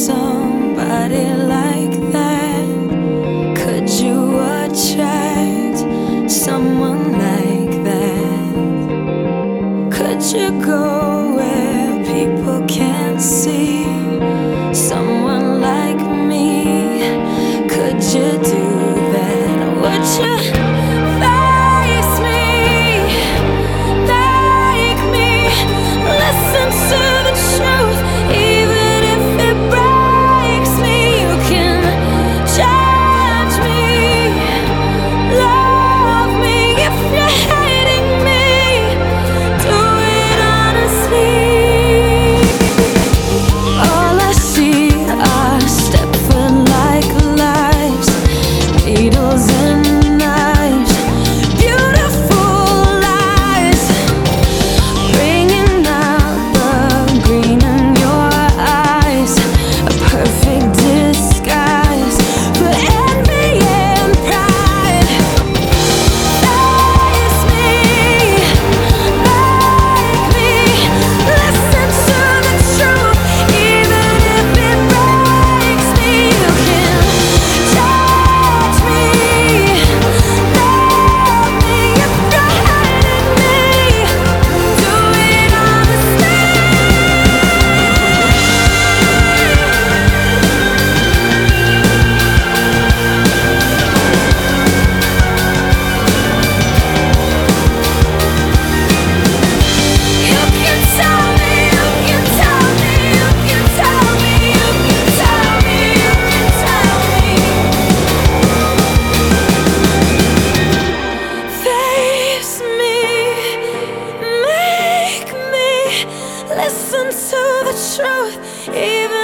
somebody truth, even.